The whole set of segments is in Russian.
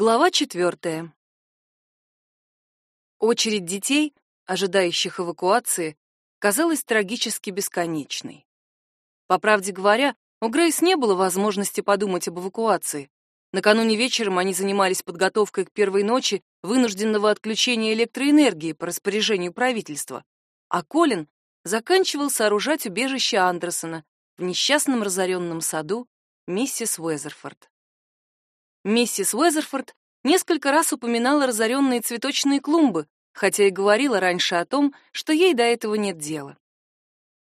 Глава четвертая. Очередь детей, ожидающих эвакуации, казалась трагически бесконечной. По правде говоря, у Грейс не было возможности подумать об эвакуации. Накануне вечером они занимались подготовкой к первой ночи вынужденного отключения электроэнергии по распоряжению правительства, а Колин заканчивал сооружать убежище Андерсона в несчастном разоренном саду миссис Уэзерфорд. Миссис Уэзерфорд несколько раз упоминала разоренные цветочные клумбы, хотя и говорила раньше о том, что ей до этого нет дела.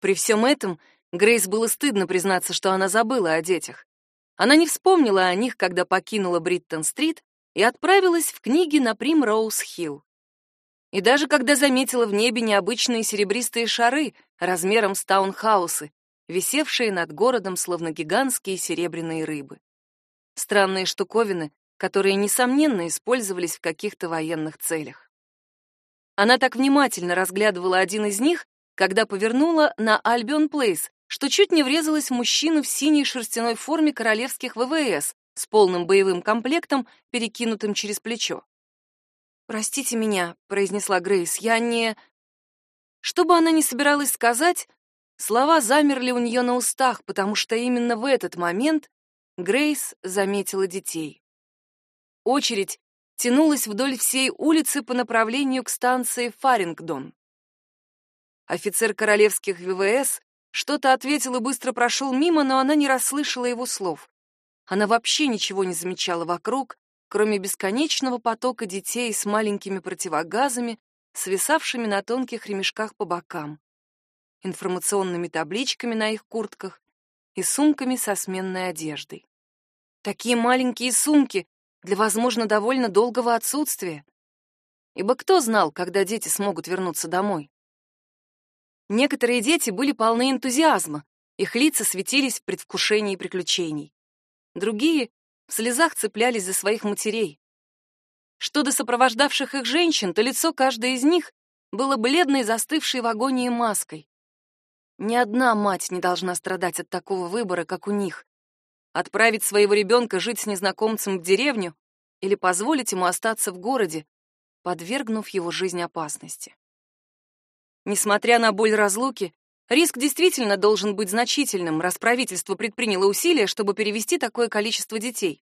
При всем этом Грейс было стыдно признаться, что она забыла о детях. Она не вспомнила о них, когда покинула Бриттон-стрит и отправилась в книги на Примроуз-Хилл. И даже когда заметила в небе необычные серебристые шары размером с таунхаусы, висевшие над городом словно гигантские серебряные рыбы странные штуковины, которые, несомненно, использовались в каких-то военных целях. Она так внимательно разглядывала один из них, когда повернула на Альбион Плейс, что чуть не врезалась в мужчину в синей шерстяной форме королевских ВВС с полным боевым комплектом, перекинутым через плечо. «Простите меня», — произнесла Грейс, — «я не...» Что бы она ни собиралась сказать, слова замерли у нее на устах, потому что именно в этот момент Грейс заметила детей. Очередь тянулась вдоль всей улицы по направлению к станции Фарингдон. Офицер королевских ВВС что-то ответил и быстро прошел мимо, но она не расслышала его слов. Она вообще ничего не замечала вокруг, кроме бесконечного потока детей с маленькими противогазами, свисавшими на тонких ремешках по бокам, информационными табличками на их куртках и сумками со сменной одеждой. Такие маленькие сумки для, возможно, довольно долгого отсутствия. Ибо кто знал, когда дети смогут вернуться домой? Некоторые дети были полны энтузиазма, их лица светились в предвкушении приключений. Другие в слезах цеплялись за своих матерей. Что до сопровождавших их женщин, то лицо каждой из них было бледной, застывшей в агонии маской. Ни одна мать не должна страдать от такого выбора, как у них. Отправить своего ребенка жить с незнакомцем в деревню или позволить ему остаться в городе, подвергнув его жизнь опасности. Несмотря на боль разлуки, риск действительно должен быть значительным, раз правительство предприняло усилия, чтобы перевести такое количество детей.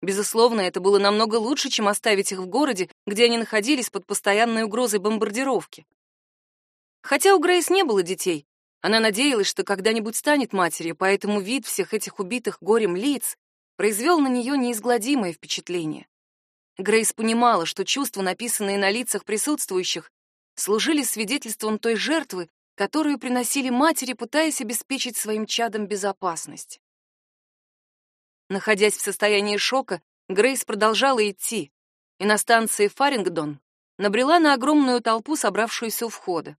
Безусловно, это было намного лучше, чем оставить их в городе, где они находились под постоянной угрозой бомбардировки. Хотя у Грейс не было детей, она надеялась, что когда-нибудь станет матерью, поэтому вид всех этих убитых горем лиц произвел на нее неизгладимое впечатление. Грейс понимала, что чувства, написанные на лицах присутствующих, служили свидетельством той жертвы, которую приносили матери, пытаясь обеспечить своим чадам безопасность. Находясь в состоянии шока, Грейс продолжала идти, и на станции Фарингдон набрела на огромную толпу, собравшуюся у входа.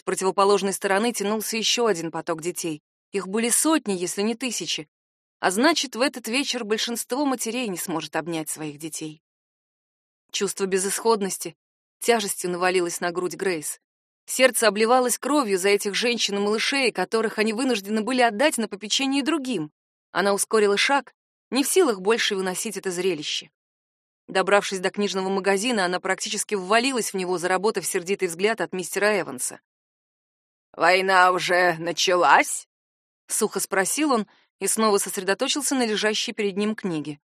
С противоположной стороны тянулся еще один поток детей. Их были сотни, если не тысячи. А значит, в этот вечер большинство матерей не сможет обнять своих детей. Чувство безысходности тяжестью навалилось на грудь Грейс. Сердце обливалось кровью за этих женщин и малышей, которых они вынуждены были отдать на попечение другим. Она ускорила шаг, не в силах больше выносить это зрелище. Добравшись до книжного магазина, она практически ввалилась в него, заработав сердитый взгляд от мистера Эванса. «Война уже началась?» — сухо спросил он и снова сосредоточился на лежащей перед ним книге.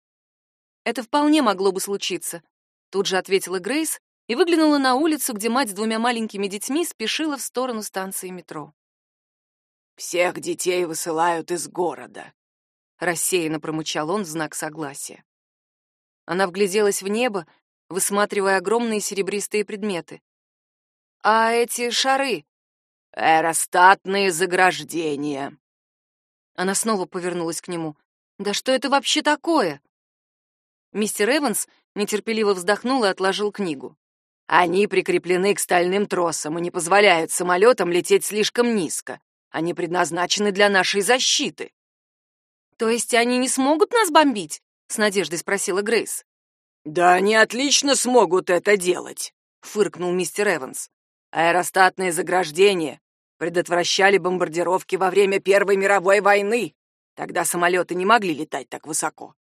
«Это вполне могло бы случиться», — тут же ответила Грейс и выглянула на улицу, где мать с двумя маленькими детьми спешила в сторону станции метро. «Всех детей высылают из города», — рассеянно промычал он в знак согласия. Она вгляделась в небо, высматривая огромные серебристые предметы. «А эти шары, «Аэростатные заграждения». Она снова повернулась к нему. «Да что это вообще такое?» Мистер Эванс нетерпеливо вздохнул и отложил книгу. «Они прикреплены к стальным тросам и не позволяют самолетам лететь слишком низко. Они предназначены для нашей защиты». «То есть они не смогут нас бомбить?» — с надеждой спросила Грейс. «Да они отлично смогут это делать», — фыркнул мистер Эванс. «Аэростатные заграждения предотвращали бомбардировки во время Первой мировой войны. Тогда самолеты не могли летать так высоко.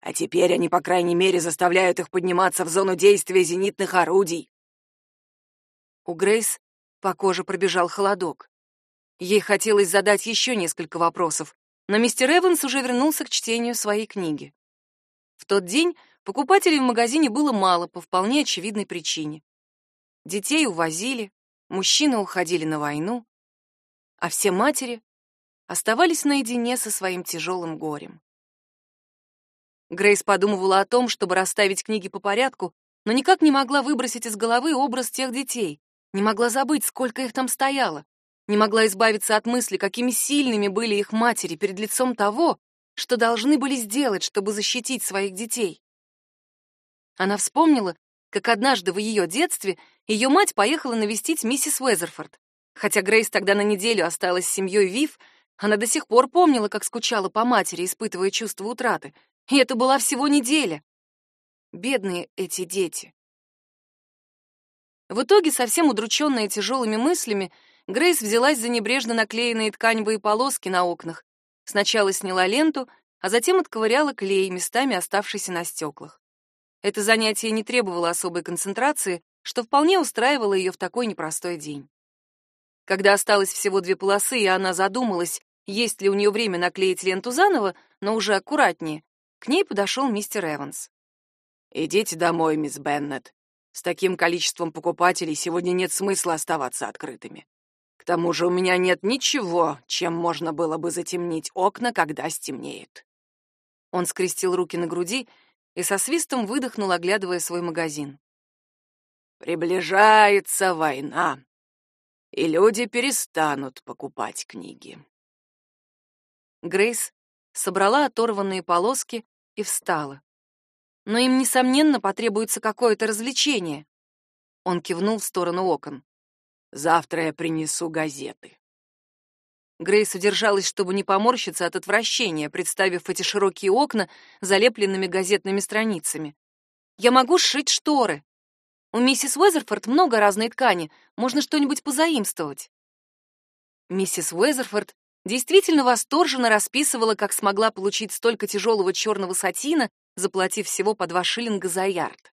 А теперь они, по крайней мере, заставляют их подниматься в зону действия зенитных орудий. У Грейс по коже пробежал холодок. Ей хотелось задать еще несколько вопросов, но мистер Эванс уже вернулся к чтению своей книги. В тот день покупателей в магазине было мало по вполне очевидной причине. Детей увозили, мужчины уходили на войну, а все матери оставались наедине со своим тяжелым горем. Грейс подумывала о том, чтобы расставить книги по порядку, но никак не могла выбросить из головы образ тех детей, не могла забыть, сколько их там стояло, не могла избавиться от мысли, какими сильными были их матери перед лицом того, что должны были сделать, чтобы защитить своих детей. Она вспомнила, как однажды в ее детстве ее мать поехала навестить миссис Уэзерфорд. Хотя Грейс тогда на неделю осталась с семьей Вив, она до сих пор помнила, как скучала по матери, испытывая чувство утраты. И это была всего неделя. Бедные эти дети. В итоге, совсем удрученная тяжелыми мыслями, Грейс взялась за небрежно наклеенные тканевые полоски на окнах. Сначала сняла ленту, а затем отковыряла клей, местами оставшийся на стеклах. Это занятие не требовало особой концентрации, что вполне устраивало ее в такой непростой день. Когда осталось всего две полосы, и она задумалась, есть ли у нее время наклеить ленту заново, но уже аккуратнее, к ней подошел мистер Эванс. «Идите домой, мисс Беннет. С таким количеством покупателей сегодня нет смысла оставаться открытыми. К тому же у меня нет ничего, чем можно было бы затемнить окна, когда стемнеет». Он скрестил руки на груди и со свистом выдохнул, оглядывая свой магазин. «Приближается война, и люди перестанут покупать книги». Грейс собрала оторванные полоски и встала. Но им, несомненно, потребуется какое-то развлечение. Он кивнул в сторону окон. Завтра я принесу газеты. Грейс удержалась, чтобы не поморщиться от отвращения, представив эти широкие окна, залепленными газетными страницами. «Я могу сшить шторы. У миссис Уэзерфорд много разной ткани, можно что-нибудь позаимствовать». Миссис Уэзерфорд действительно восторженно расписывала, как смогла получить столько тяжелого черного сатина, заплатив всего по два шиллинга за ярд.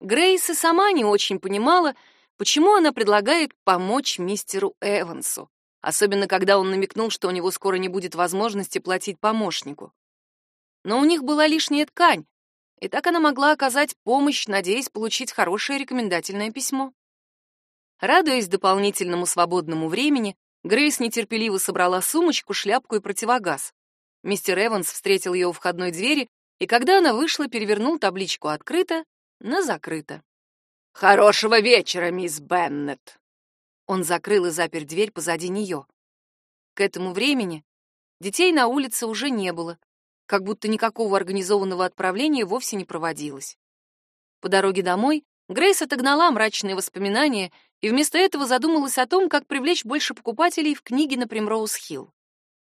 Грейс и сама не очень понимала, почему она предлагает помочь мистеру Эвансу, особенно когда он намекнул, что у него скоро не будет возможности платить помощнику. Но у них была лишняя ткань, и так она могла оказать помощь, надеясь получить хорошее рекомендательное письмо. Радуясь дополнительному свободному времени, Грейс нетерпеливо собрала сумочку, шляпку и противогаз. Мистер Эванс встретил ее у входной двери, и когда она вышла, перевернул табличку «Открыто» на «Закрыто». «Хорошего вечера, мисс Беннет!» Он закрыл и запер дверь позади нее. К этому времени детей на улице уже не было, как будто никакого организованного отправления вовсе не проводилось. По дороге домой Грейс отогнала мрачные воспоминания и вместо этого задумалась о том, как привлечь больше покупателей в книге на Примроуз-Хилл.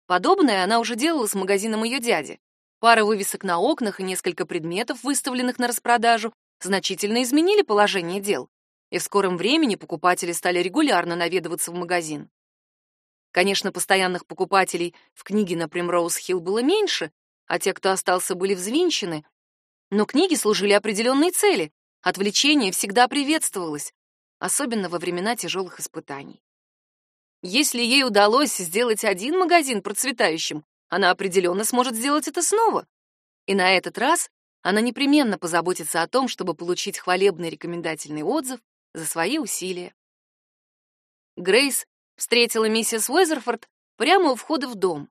Подобное она уже делала с магазином ее дяди. Пара вывесок на окнах и несколько предметов, выставленных на распродажу, значительно изменили положение дел, и в скором времени покупатели стали регулярно наведываться в магазин. Конечно, постоянных покупателей в книге на Примроуз-Хилл было меньше, а те, кто остался, были взвинчены, но книги служили определенной цели, отвлечение всегда приветствовалось, особенно во времена тяжелых испытаний. Если ей удалось сделать один магазин процветающим, она определенно сможет сделать это снова. И на этот раз она непременно позаботится о том, чтобы получить хвалебный рекомендательный отзыв за свои усилия. Грейс встретила миссис Уэзерфорд прямо у входа в дом.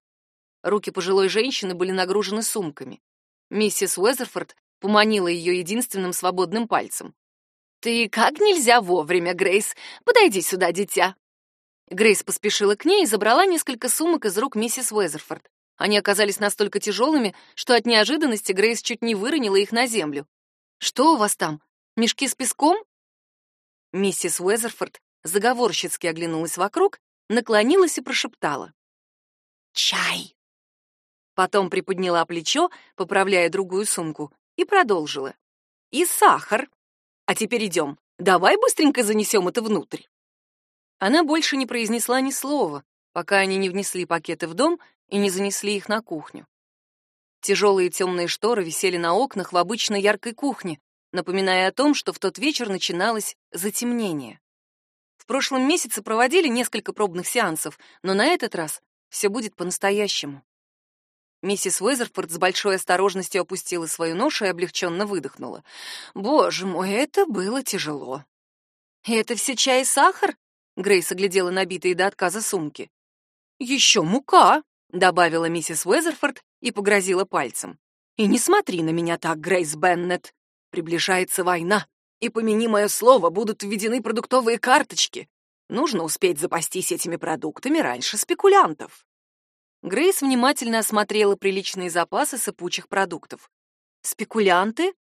Руки пожилой женщины были нагружены сумками. Миссис Уэзерфорд поманила ее единственным свободным пальцем. «Ты как нельзя вовремя, Грейс. Подойди сюда, дитя». Грейс поспешила к ней и забрала несколько сумок из рук миссис Уэзерфорд. Они оказались настолько тяжелыми, что от неожиданности Грейс чуть не выронила их на землю. «Что у вас там? Мешки с песком?» Миссис Уэзерфорд заговорщицки оглянулась вокруг, наклонилась и прошептала. «Чай!» Потом приподняла плечо, поправляя другую сумку, и продолжила. «И сахар!» А теперь идем. Давай быстренько занесем это внутрь. Она больше не произнесла ни слова, пока они не внесли пакеты в дом и не занесли их на кухню. Тяжелые темные шторы висели на окнах в обычной яркой кухне, напоминая о том, что в тот вечер начиналось затемнение. В прошлом месяце проводили несколько пробных сеансов, но на этот раз все будет по-настоящему. Миссис Уэзерфорд с большой осторожностью опустила свою ношу и облегченно выдохнула. «Боже мой, это было тяжело». «Это все чай и сахар?» Грейс оглядела набитые до отказа сумки. «Еще мука», — добавила миссис Уэзерфорд и погрозила пальцем. «И не смотри на меня так, Грейс Беннет. Приближается война, и, помяни мое слово, будут введены продуктовые карточки. Нужно успеть запастись этими продуктами раньше спекулянтов». Грейс внимательно осмотрела приличные запасы сыпучих продуктов. «Спекулянты?»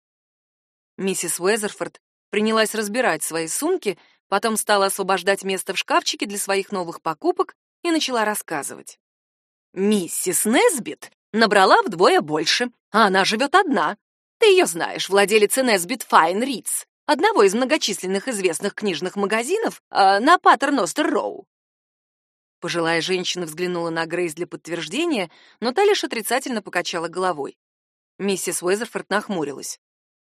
Миссис Уэзерфорд принялась разбирать свои сумки, потом стала освобождать место в шкафчике для своих новых покупок и начала рассказывать. «Миссис Несбит набрала вдвое больше, а она живет одна. Ты ее знаешь, владелица Несбит Файн Ридс, одного из многочисленных известных книжных магазинов э, на Паттерностер-Роу. Пожилая женщина взглянула на Грейс для подтверждения, но та лишь отрицательно покачала головой. Миссис Уэзерфорд нахмурилась.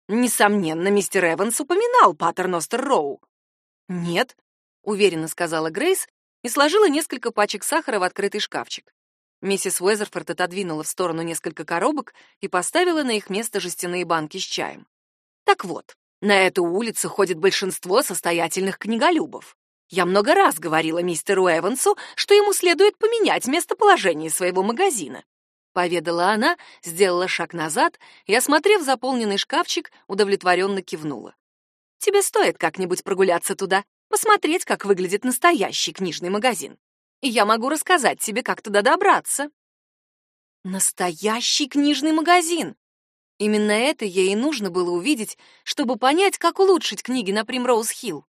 «Несомненно, мистер Эванс упоминал Паттерностер Роу». «Нет», — уверенно сказала Грейс и сложила несколько пачек сахара в открытый шкафчик. Миссис Уэзерфорд отодвинула в сторону несколько коробок и поставила на их место жестяные банки с чаем. «Так вот, на эту улицу ходит большинство состоятельных книголюбов. Я много раз говорила мистеру Эвансу, что ему следует поменять местоположение своего магазина. Поведала она, сделала шаг назад и, осмотрев заполненный шкафчик, удовлетворенно кивнула. «Тебе стоит как-нибудь прогуляться туда, посмотреть, как выглядит настоящий книжный магазин. И я могу рассказать тебе, как туда добраться». Настоящий книжный магазин! Именно это ей и нужно было увидеть, чтобы понять, как улучшить книги на Примроуз-Хилл.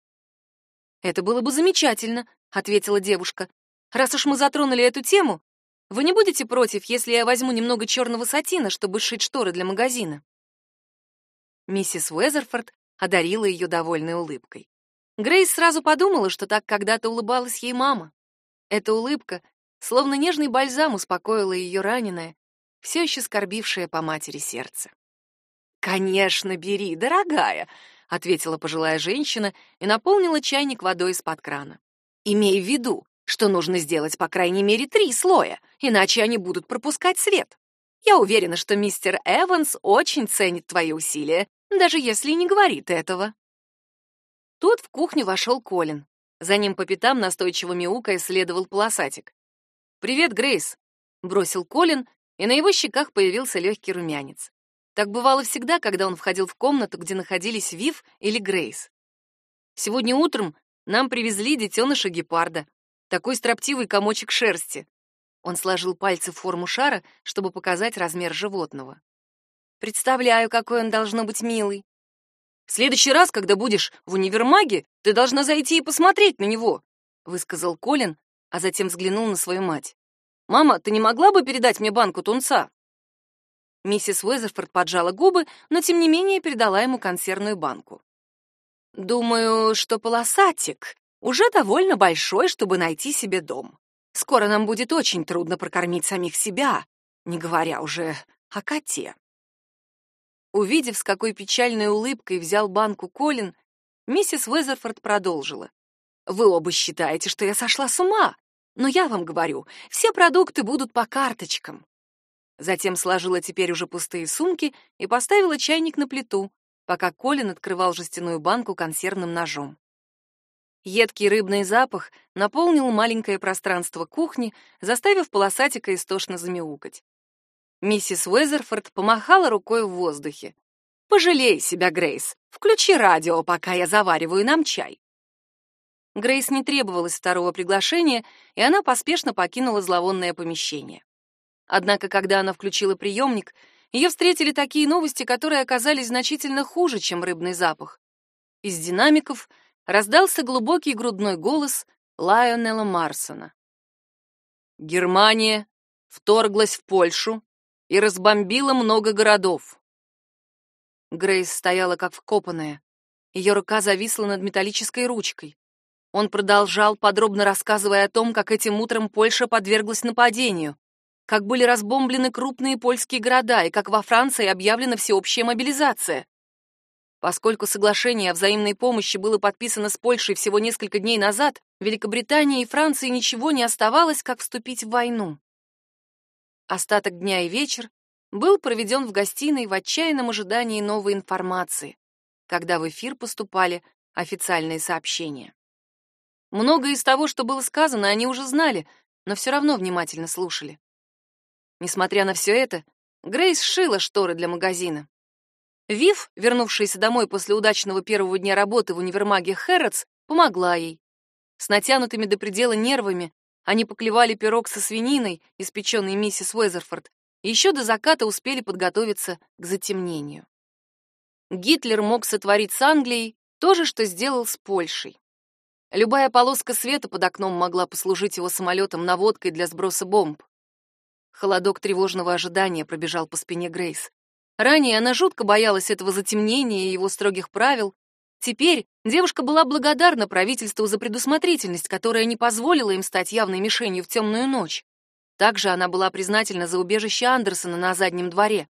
«Это было бы замечательно», — ответила девушка. «Раз уж мы затронули эту тему, вы не будете против, если я возьму немного черного сатина, чтобы сшить шторы для магазина?» Миссис Уэзерфорд одарила ее довольной улыбкой. Грейс сразу подумала, что так когда-то улыбалась ей мама. Эта улыбка, словно нежный бальзам, успокоила ее раненое, все еще скорбившее по матери сердце. «Конечно, бери, дорогая!» Ответила пожилая женщина и наполнила чайник водой из-под крана. Имей в виду, что нужно сделать по крайней мере три слоя, иначе они будут пропускать свет. Я уверена, что мистер Эванс очень ценит твои усилия, даже если не говорит этого. Тут в кухню вошел Колин. За ним по пятам настойчиво мяукая следовал полосатик. «Привет, Грейс!» — бросил Колин, и на его щеках появился легкий румянец. Так бывало всегда, когда он входил в комнату, где находились Вив или Грейс. Сегодня утром нам привезли детеныша гепарда, такой строптивый комочек шерсти. Он сложил пальцы в форму шара, чтобы показать размер животного. Представляю, какой он должно быть милый. В следующий раз, когда будешь в универмаге, ты должна зайти и посмотреть на него, высказал Колин, а затем взглянул на свою мать. Мама, ты не могла бы передать мне банку тунца? Миссис Уэзерфорд поджала губы, но тем не менее передала ему консервную банку. «Думаю, что полосатик уже довольно большой, чтобы найти себе дом. Скоро нам будет очень трудно прокормить самих себя, не говоря уже о коте». Увидев, с какой печальной улыбкой взял банку Колин, миссис Уэзерфорд продолжила. «Вы оба считаете, что я сошла с ума, но я вам говорю, все продукты будут по карточкам. Затем сложила теперь уже пустые сумки и поставила чайник на плиту, пока Колин открывал жестяную банку консервным ножом. Едкий рыбный запах наполнил маленькое пространство кухни, заставив полосатика истошно замяукать. Миссис Уэзерфорд помахала рукой в воздухе. «Пожалей себя, Грейс. Включи радио, пока я завариваю нам чай». Грейс не требовалось второго приглашения, и она поспешно покинула зловонное помещение. Однако, когда она включила приемник, ее встретили такие новости, которые оказались значительно хуже, чем рыбный запах. Из динамиков раздался глубокий грудной голос Лайонела Марсона. Германия вторглась в Польшу и разбомбила много городов. Грейс стояла как вкопанная. Ее рука зависла над металлической ручкой. Он продолжал, подробно рассказывая о том, как этим утром Польша подверглась нападению как были разбомблены крупные польские города и как во Франции объявлена всеобщая мобилизация. Поскольку соглашение о взаимной помощи было подписано с Польшей всего несколько дней назад, Великобритании и Франции ничего не оставалось, как вступить в войну. Остаток дня и вечер был проведен в гостиной в отчаянном ожидании новой информации, когда в эфир поступали официальные сообщения. Многое из того, что было сказано, они уже знали, но все равно внимательно слушали. Несмотря на все это, Грейс сшила шторы для магазина. Вив, вернувшаяся домой после удачного первого дня работы в универмаге Хэрротс, помогла ей. С натянутыми до предела нервами они поклевали пирог со свининой, испеченный миссис Уэзерфорд, и еще до заката успели подготовиться к затемнению. Гитлер мог сотворить с Англией то же, что сделал с Польшей. Любая полоска света под окном могла послужить его самолетом наводкой для сброса бомб. Холодок тревожного ожидания пробежал по спине Грейс. Ранее она жутко боялась этого затемнения и его строгих правил, Теперь девушка была благодарна правительству за предусмотрительность, которая не позволила им стать явной мишенью в темную ночь. Также она была признательна за убежище Андерсона на заднем дворе.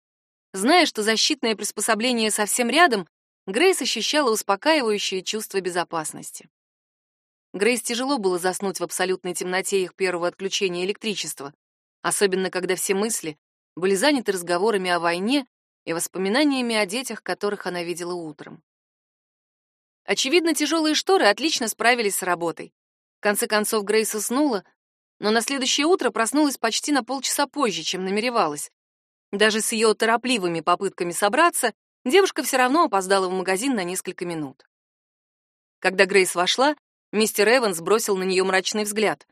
Зная, что защитное приспособление совсем рядом, Грейс ощущала успокаивающее чувство безопасности. Грейс тяжело было заснуть в абсолютной темноте их первого отключения электричества, особенно когда все мысли были заняты разговорами о войне и воспоминаниями о детях, которых она видела утром. Очевидно, тяжелые шторы отлично справились с работой. В конце концов Грейс уснула, но на следующее утро проснулась почти на полчаса позже, чем намеревалась. Даже с ее торопливыми попытками собраться, девушка все равно опоздала в магазин на несколько минут. Когда Грейс вошла, мистер Эванс бросил на нее мрачный взгляд.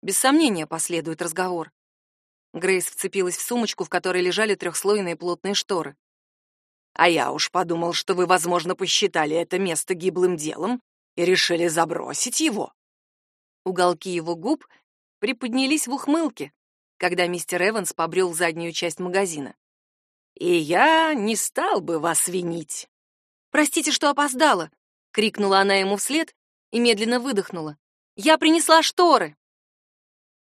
Без сомнения последует разговор. Грейс вцепилась в сумочку, в которой лежали трехслойные плотные шторы. А я уж подумал, что вы, возможно, посчитали это место гиблым делом и решили забросить его. Уголки его губ приподнялись в ухмылке, когда мистер Эванс побрел заднюю часть магазина. И я не стал бы вас винить. Простите, что опоздала, крикнула она ему вслед и медленно выдохнула. Я принесла шторы.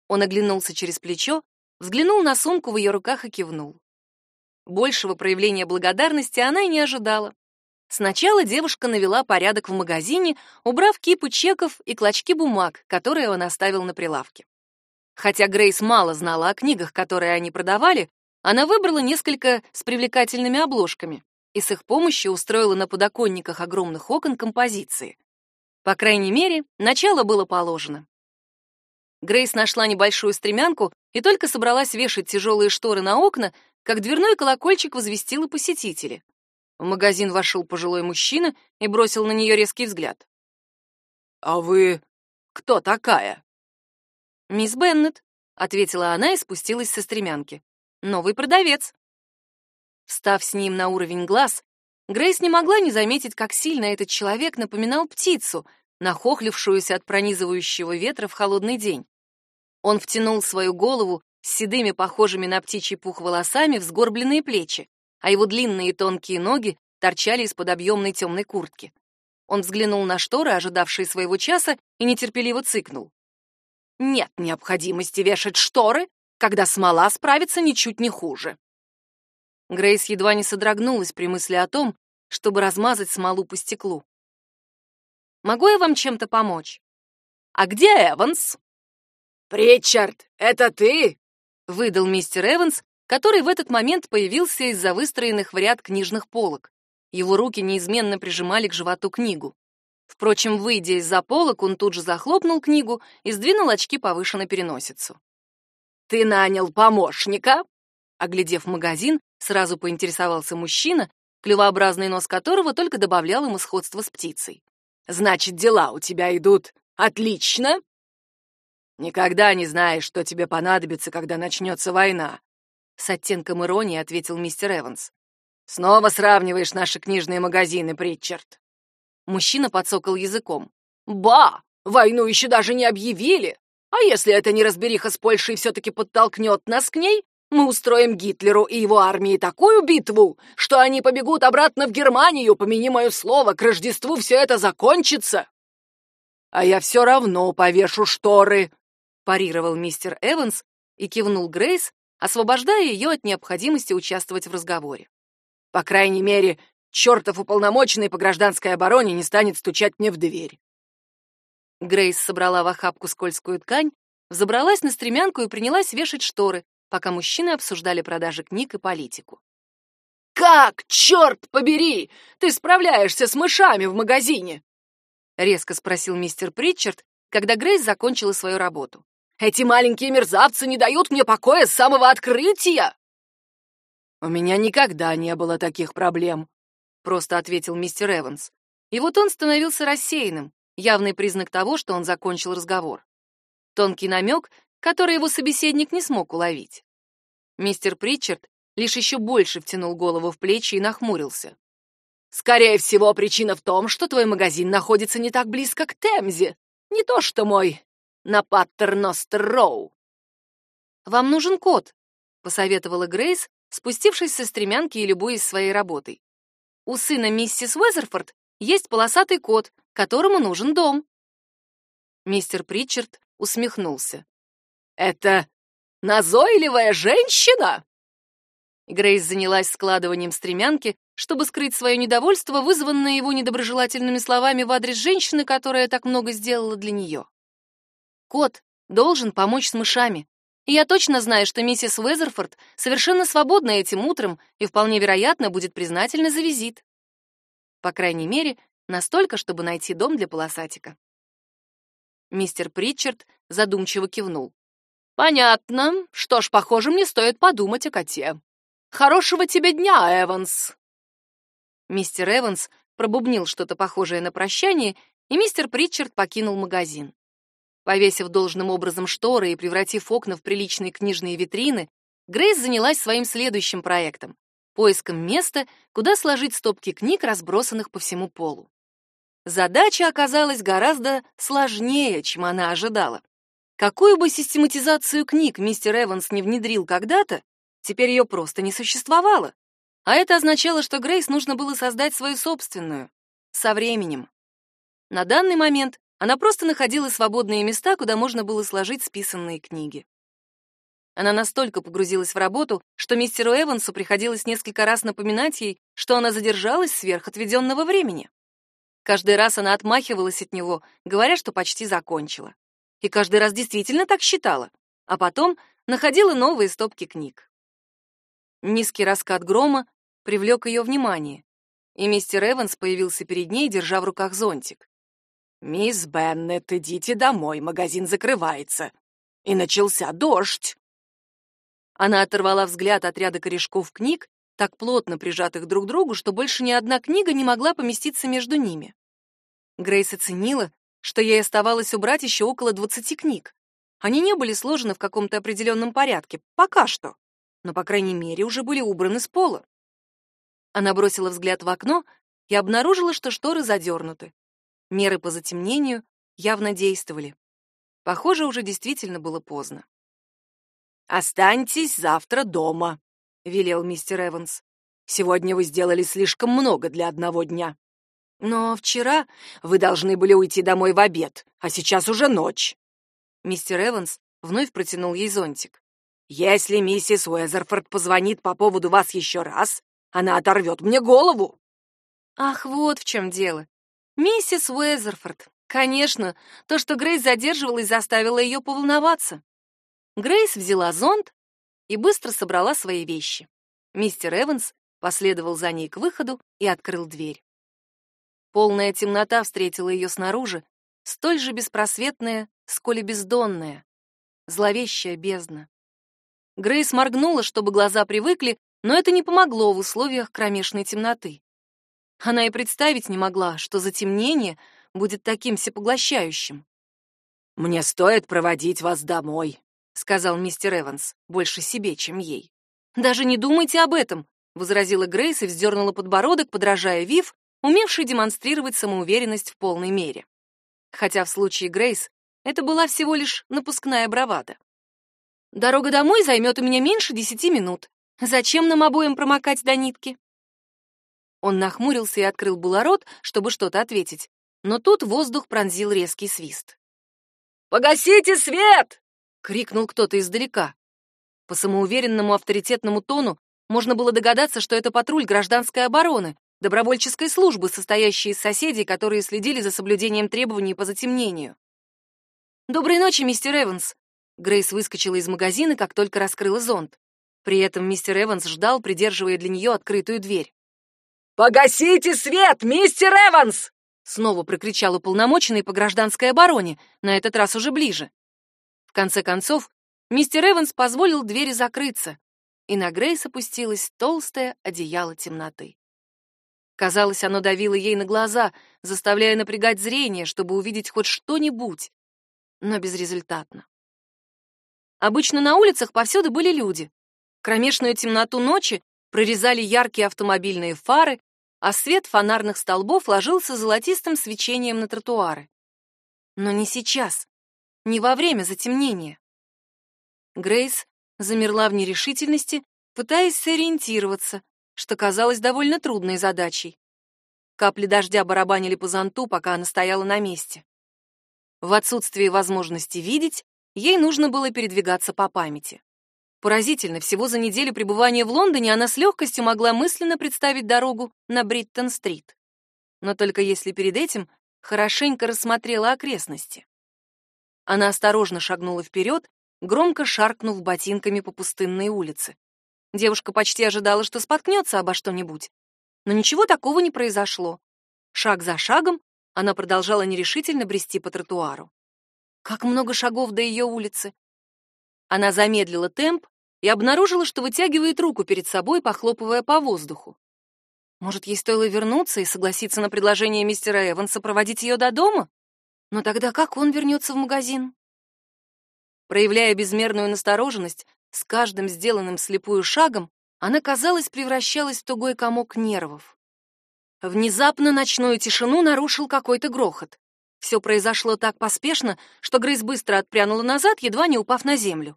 Он оглянулся через плечо, взглянул на сумку в ее руках и кивнул. Большего проявления благодарности она и не ожидала. Сначала девушка навела порядок в магазине, убрав кипу чеков и клочки бумаг, которые он оставил на прилавке. Хотя Грейс мало знала о книгах, которые они продавали, она выбрала несколько с привлекательными обложками и с их помощью устроила на подоконниках огромных окон композиции. По крайней мере, начало было положено. Грейс нашла небольшую стремянку и только собралась вешать тяжелые шторы на окна, как дверной колокольчик возвестил о посетителе. В магазин вошел пожилой мужчина и бросил на нее резкий взгляд. «А вы кто такая?» «Мисс Беннет», — ответила она и спустилась со стремянки. «Новый продавец». Встав с ним на уровень глаз, Грейс не могла не заметить, как сильно этот человек напоминал птицу, нахохлившуюся от пронизывающего ветра в холодный день. Он втянул свою голову с седыми, похожими на птичий пух волосами, в сгорбленные плечи, а его длинные тонкие ноги торчали из-под объемной темной куртки. Он взглянул на шторы, ожидавшие своего часа, и нетерпеливо цыкнул. «Нет необходимости вешать шторы, когда смола справится ничуть не хуже». Грейс едва не содрогнулась при мысли о том, чтобы размазать смолу по стеклу. «Могу я вам чем-то помочь?» «А где Эванс?» «Причард, это ты?» выдал мистер Эванс, который в этот момент появился из-за выстроенных в ряд книжных полок. Его руки неизменно прижимали к животу книгу. Впрочем, выйдя из-за полок, он тут же захлопнул книгу и сдвинул очки повыше на переносицу. «Ты нанял помощника?» Оглядев магазин, сразу поинтересовался мужчина, клювообразный нос которого только добавлял ему сходство с птицей. «Значит, дела у тебя идут отлично?» Никогда не знаешь, что тебе понадобится, когда начнется война. С оттенком иронии ответил мистер Эванс. Снова сравниваешь наши книжные магазины, Притчард. Мужчина подсокал языком. Ба, войну еще даже не объявили. А если эта неразбериха с Польшей все-таки подтолкнет нас к ней, мы устроим Гитлеру и его армии такую битву, что они побегут обратно в Германию, помяни мое слово, к Рождеству все это закончится. А я все равно повешу шторы, парировал мистер Эванс и кивнул Грейс, освобождая ее от необходимости участвовать в разговоре. По крайней мере, чертов уполномоченный по гражданской обороне не станет стучать мне в дверь. Грейс собрала в охапку скользкую ткань, взобралась на стремянку и принялась вешать шторы, пока мужчины обсуждали продажи книг и политику. «Как, черт побери, ты справляешься с мышами в магазине?» — резко спросил мистер Притчард, когда Грейс закончила свою работу. «Эти маленькие мерзавцы не дают мне покоя с самого открытия!» «У меня никогда не было таких проблем», — просто ответил мистер Эванс. И вот он становился рассеянным, явный признак того, что он закончил разговор. Тонкий намек, который его собеседник не смог уловить. Мистер Притчард лишь еще больше втянул голову в плечи и нахмурился. «Скорее всего, причина в том, что твой магазин находится не так близко к Темзе. Не то что мой на Паттерностер-Роу». «Вам нужен код», — посоветовала Грейс, спустившись со стремянки и любуясь своей работой. У сына миссис Уэзерфорд есть полосатый кот, которому нужен дом. Мистер Притчард усмехнулся. «Это назойливая женщина?» Грейс занялась складыванием стремянки, чтобы скрыть свое недовольство, вызванное его недоброжелательными словами в адрес женщины, которая так много сделала для нее. Кот должен помочь с мышами, и я точно знаю, что миссис Уэзерфорд совершенно свободна этим утром и вполне вероятно будет признательна за визит. По крайней мере, настолько, чтобы найти дом для полосатика. Мистер Притчард задумчиво кивнул. Понятно. Что ж, похоже, мне стоит подумать о коте. Хорошего тебе дня, Эванс. Мистер Эванс пробубнил что-то похожее на прощание, и мистер Притчард покинул магазин. Повесив должным образом шторы и превратив окна в приличные книжные витрины, Грейс занялась своим следующим проектом — поиском места, куда сложить стопки книг, разбросанных по всему полу. Задача оказалась гораздо сложнее, чем она ожидала. Какую бы систематизацию книг мистер Эванс не внедрил когда-то, теперь ее просто не существовало. А это означало, что Грейс нужно было создать свою собственную, со временем. На данный момент она просто находила свободные места, куда можно было сложить списанные книги. Она настолько погрузилась в работу, что мистеру Эвансу приходилось несколько раз напоминать ей, что она задержалась сверх отведенного времени. Каждый раз она отмахивалась от него, говоря, что почти закончила. И каждый раз действительно так считала, а потом находила новые стопки книг. Низкий раскат грома привлек ее внимание, и мистер Эванс появился перед ней, держа в руках зонтик. «Мисс Беннет, идите домой, магазин закрывается. И начался дождь». Она оторвала взгляд от ряда корешков книг, так плотно прижатых друг к другу, что больше ни одна книга не могла поместиться между ними. Грейс оценила, что ей оставалось убрать еще около двадцати книг. Они не были сложены в каком-то определенном порядке, пока что, но, по крайней мере, уже были убраны с пола. Она бросила взгляд в окно и обнаружила, что шторы задернуты. Меры по затемнению явно действовали. Похоже, уже действительно было поздно. «Останьтесь завтра дома», — велел мистер Эванс. «Сегодня вы сделали слишком много для одного дня. Но вчера вы должны были уйти домой в обед, а сейчас уже ночь». Мистер Эванс вновь протянул ей зонтик. «Если миссис Уэзерфорд позвонит по поводу вас еще раз, она оторвет мне голову». Ах, вот в чем дело. Миссис Уэзерфорд. Конечно, то, что Грейс задерживалась, заставило ее поволноваться. Грейс взяла зонт и быстро собрала свои вещи. Мистер Эванс последовал за ней к выходу и открыл дверь. Полная темнота встретила ее снаружи, столь же беспросветная, сколь и бездонная. Зловещая бездна. Грейс моргнула, чтобы глаза привыкли, но это не помогло в условиях кромешной темноты. Она и представить не могла, что затемнение будет таким всепоглощающим. «Мне стоит проводить вас домой», — сказал мистер Эванс, больше себе, чем ей. «Даже не думайте об этом», — возразила Грейс и вздернула подбородок, подражая Вив, умевшей демонстрировать самоуверенность в полной мере. Хотя в случае Грейс это была всего лишь напускная бравада. «Дорога домой займет у меня меньше десяти минут. Зачем нам обоим промокать до нитки?» Он нахмурился и открыл было рот, чтобы что-то ответить, но тут воздух пронзил резкий свист. «Погасите свет!» — крикнул кто-то издалека. По самоуверенному авторитетному тону можно было догадаться, что это патруль гражданской обороны, добровольческой службы, состоящей из соседей, которые следили за соблюдением требований по затемнению. «Доброй ночи, мистер Эванс!» Грейс выскочила из магазина, как только раскрыла зонт. При этом мистер Эванс ждал, придерживая для нее открытую дверь. «Погасите свет, мистер Эванс!» Снова прокричал уполномоченный по гражданской обороне, на этот раз уже ближе. В конце концов, мистер Эванс позволил двери закрыться, и на Грейс опустилось толстое одеяло темноты. Казалось, оно давило ей на глаза, заставляя напрягать зрение, чтобы увидеть хоть что-нибудь, но безрезультатно. Обычно на улицах повсюду были люди. Кромешную темноту ночи прорезали яркие автомобильные фары, а свет фонарных столбов ложился золотистым свечением на тротуары. Но не сейчас, не во время затемнения. Грейс замерла в нерешительности, пытаясь сориентироваться, что казалось довольно трудной задачей. Капли дождя барабанили по зонту, пока она стояла на месте. В отсутствии возможности видеть, ей нужно было передвигаться по памяти. Поразительно, всего за неделю пребывания в Лондоне она с легкостью могла мысленно представить дорогу на Бриттон-стрит. Но только если перед этим хорошенько рассмотрела окрестности. Она осторожно шагнула вперед, громко шаркнув ботинками по пустынной улице. Девушка почти ожидала, что споткнется обо что-нибудь. Но ничего такого не произошло. Шаг за шагом она продолжала нерешительно брести по тротуару. Как много шагов до ее улицы. Она замедлила темп и обнаружила, что вытягивает руку перед собой, похлопывая по воздуху. Может, ей стоило вернуться и согласиться на предложение мистера Эванса проводить ее до дома? Но тогда как он вернется в магазин? Проявляя безмерную настороженность, с каждым сделанным слепую шагом она, казалось, превращалась в тугой комок нервов. Внезапно ночную тишину нарушил какой-то грохот. Все произошло так поспешно, что Грейс быстро отпрянула назад, едва не упав на землю.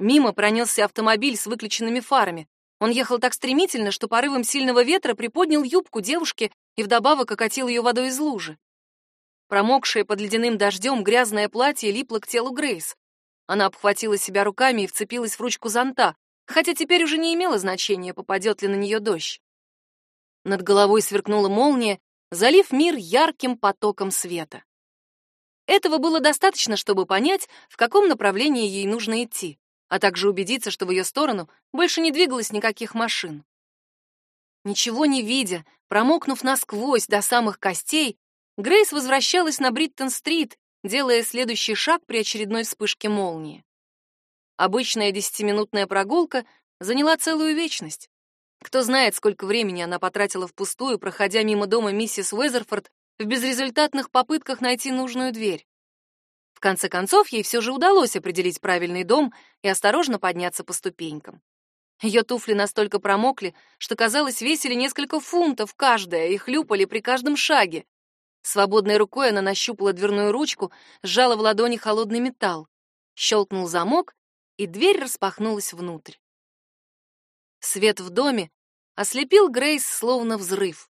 Мимо пронесся автомобиль с выключенными фарами. Он ехал так стремительно, что порывом сильного ветра приподнял юбку девушки и вдобавок окатил ее водой из лужи. Промокшее под ледяным дождем грязное платье липло к телу Грейс. Она обхватила себя руками и вцепилась в ручку зонта, хотя теперь уже не имело значения, попадет ли на нее дождь. Над головой сверкнула молния, залив мир ярким потоком света. Этого было достаточно, чтобы понять, в каком направлении ей нужно идти, а также убедиться, что в ее сторону больше не двигалось никаких машин. Ничего не видя, промокнув насквозь до самых костей, Грейс возвращалась на Бриттон-стрит, делая следующий шаг при очередной вспышке молнии. Обычная десятиминутная прогулка заняла целую вечность. Кто знает, сколько времени она потратила впустую, проходя мимо дома миссис Уэзерфорд в безрезультатных попытках найти нужную дверь. В конце концов, ей все же удалось определить правильный дом и осторожно подняться по ступенькам. Ее туфли настолько промокли, что, казалось, весили несколько фунтов каждая и хлюпали при каждом шаге. Свободной рукой она нащупала дверную ручку, сжала в ладони холодный металл. Щелкнул замок, и дверь распахнулась внутрь. Свет в доме ослепил Грейс словно взрыв.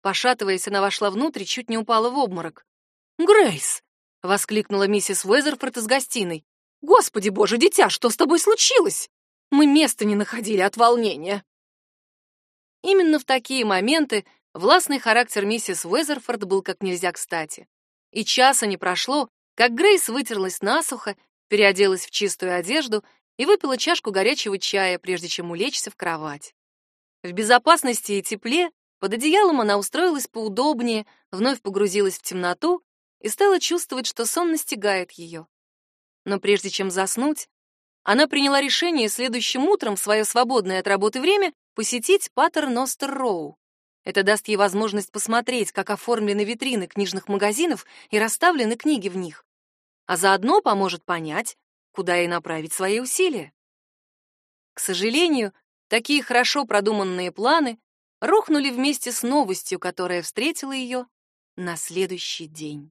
Пошатываясь, она вошла внутрь и чуть не упала в обморок. «Грейс!» — воскликнула миссис Уэзерфорд из гостиной. «Господи боже, дитя, что с тобой случилось? Мы места не находили от волнения». Именно в такие моменты Властный характер миссис Уэзерфорд был как нельзя кстати. И часа не прошло, как Грейс вытерлась насухо, переоделась в чистую одежду и выпила чашку горячего чая, прежде чем улечься в кровать. В безопасности и тепле под одеялом она устроилась поудобнее, вновь погрузилась в темноту и стала чувствовать, что сон настигает ее. Но прежде чем заснуть, она приняла решение следующим утром в свое свободное от работы время посетить Паттер Ностер Роу. Это даст ей возможность посмотреть, как оформлены витрины книжных магазинов и расставлены книги в них. А заодно поможет понять, куда ей направить свои усилия. К сожалению, такие хорошо продуманные планы рухнули вместе с новостью, которая встретила ее на следующий день.